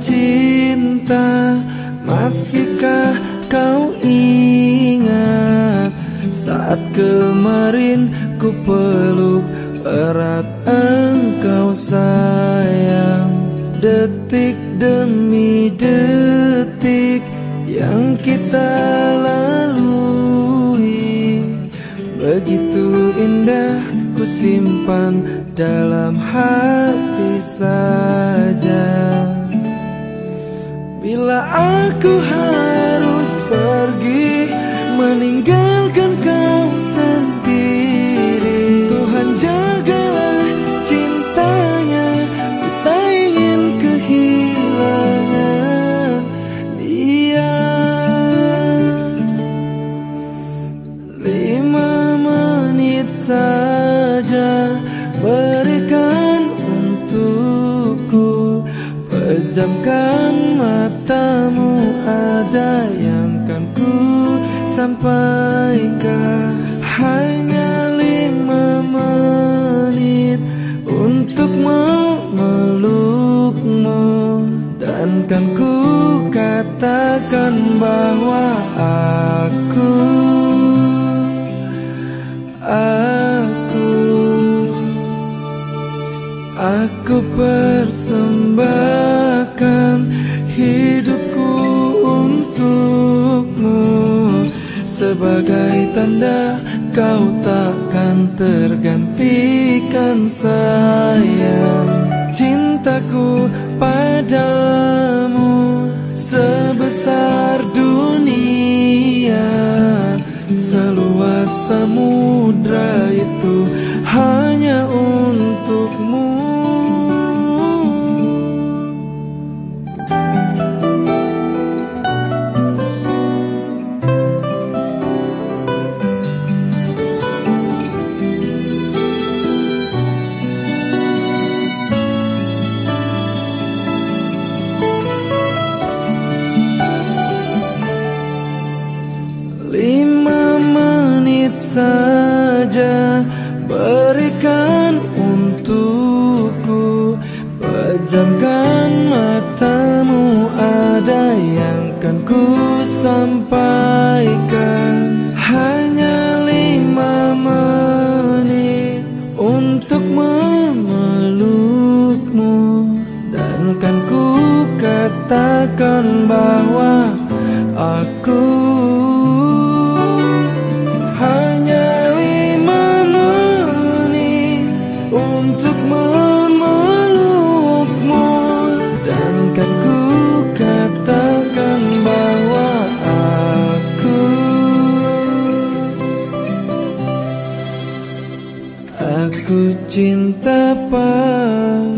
cinta Masihkah kau ingat Saat kemarin ku peluk erat engkau sayang? Detik demi detik yang kita lalui Begitu indah ku simpan dalam hati saja aku harus pergi meninggalkan kau sendiri. Tuhan jagalah cintanya ku tak ingin kehilangan dia. Lima menit saja berikan untukku Pejamkan matamu ada yang kan ku sampaikan. Hanya lima menit untuk memelukmu. Dan kan ku katakan bahwa aku Aku Aku persembahkan hidupku untukmu. Sebagai tanda kau takkan tergantikan sayang. Cintaku padamu sebesar dunia. Seluas samudra itu hanya untukmu saja berikan untukku. Pejamkan matamu ada yang kan ku sampaikan Hanya lima menit untuk memelukmu. Dan kan ku katakan bahwa cinta padamu.